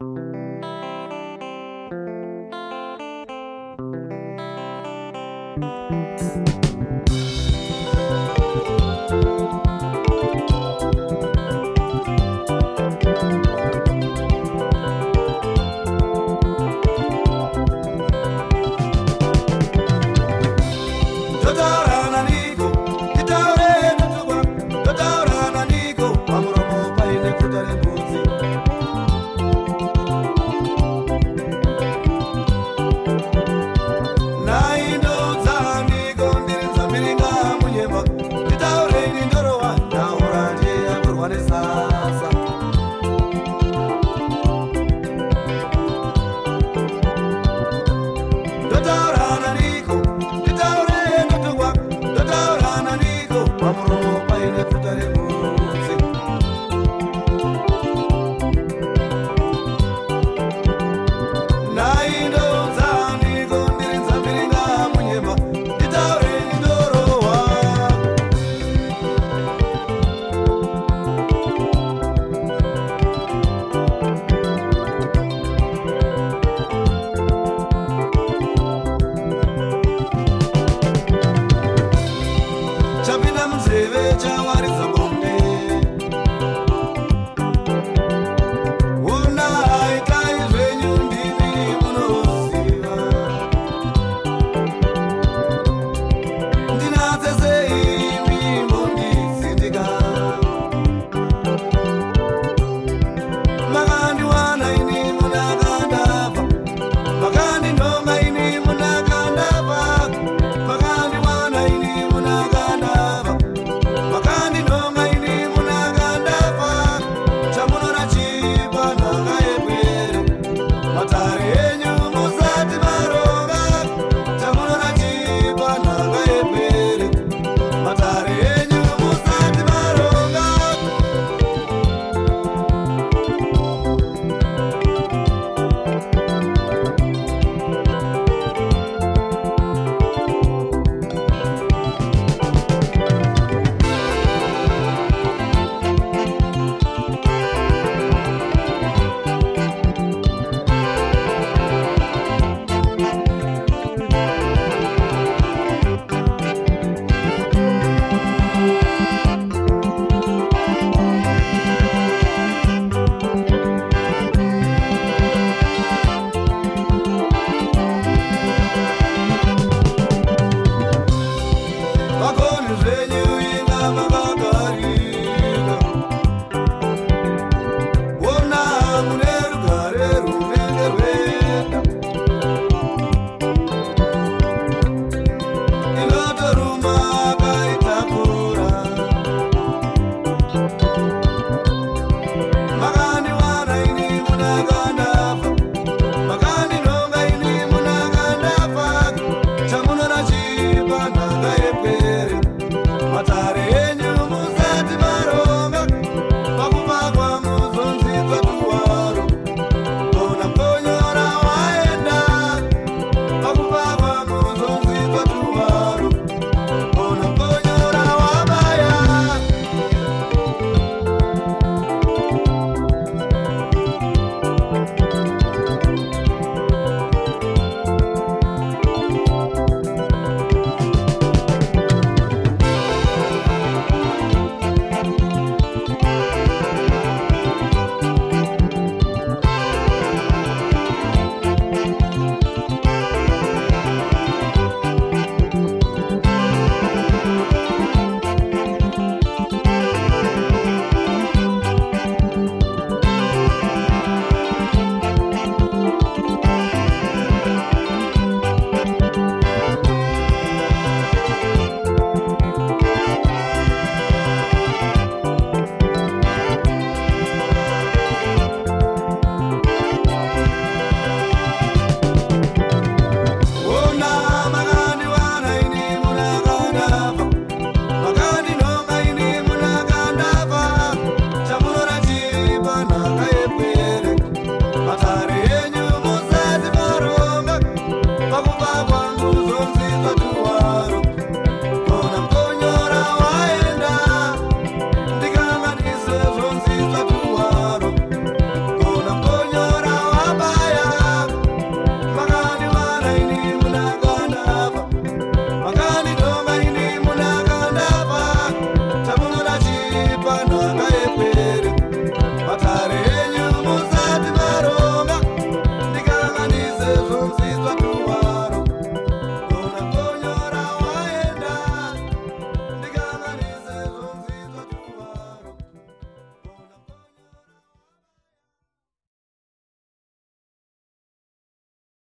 Thank you. harmonizar. chapinda munzeve chawaridzaa